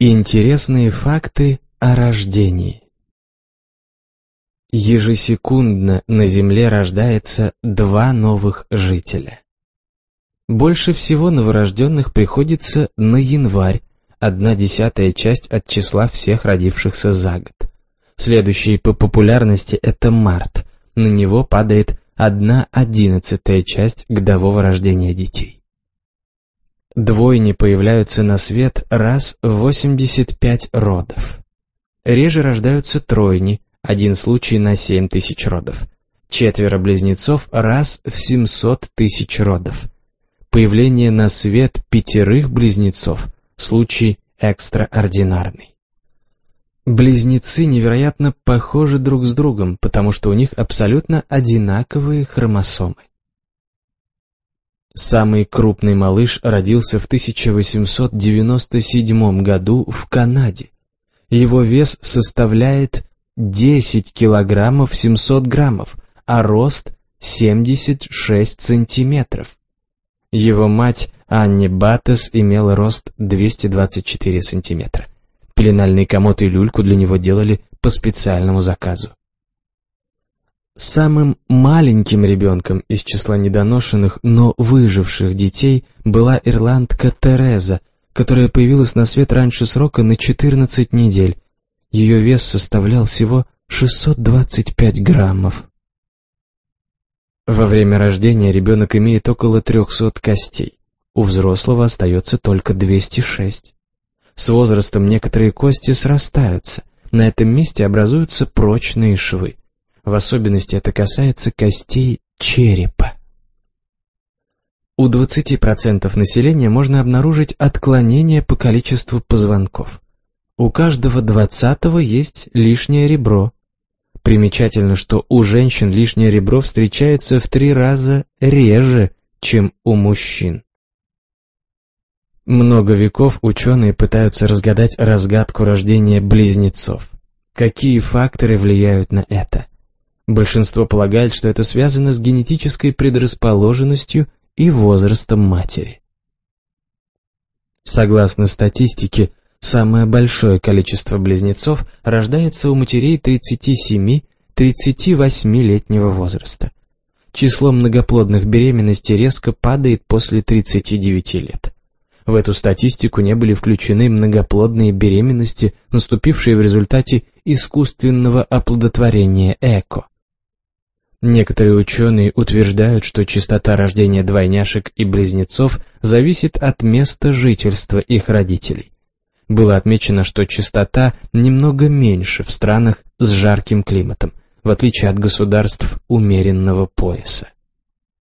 Интересные факты о рождении. Ежесекундно на Земле рождается два новых жителя. Больше всего новорожденных приходится на январь, одна десятая часть от числа всех родившихся за год. Следующий по популярности это март, на него падает одна одиннадцатая часть годового рождения детей. Двойни появляются на свет раз в 85 родов. Реже рождаются тройни, один случай на 7 тысяч родов. Четверо близнецов раз в 700 тысяч родов. Появление на свет пятерых близнецов – случай экстраординарный. Близнецы невероятно похожи друг с другом, потому что у них абсолютно одинаковые хромосомы. Самый крупный малыш родился в 1897 году в Канаде. Его вес составляет 10 килограммов 700 граммов, а рост 76 сантиметров. Его мать Анни Баттес имела рост 224 сантиметра. Пеленальный комод и люльку для него делали по специальному заказу. Самым маленьким ребенком из числа недоношенных, но выживших детей была ирландка Тереза, которая появилась на свет раньше срока на 14 недель. Ее вес составлял всего 625 граммов. Во время рождения ребенок имеет около 300 костей. У взрослого остается только 206. С возрастом некоторые кости срастаются. На этом месте образуются прочные швы. В особенности это касается костей черепа. У 20% населения можно обнаружить отклонение по количеству позвонков. У каждого двадцатого есть лишнее ребро. Примечательно, что у женщин лишнее ребро встречается в три раза реже, чем у мужчин. Много веков ученые пытаются разгадать разгадку рождения близнецов. Какие факторы влияют на это? Большинство полагает, что это связано с генетической предрасположенностью и возрастом матери. Согласно статистике, самое большое количество близнецов рождается у матерей 37-38-летнего возраста. Число многоплодных беременностей резко падает после 39 лет. В эту статистику не были включены многоплодные беременности, наступившие в результате искусственного оплодотворения ЭКО. Некоторые ученые утверждают, что частота рождения двойняшек и близнецов зависит от места жительства их родителей. Было отмечено, что частота немного меньше в странах с жарким климатом, в отличие от государств умеренного пояса.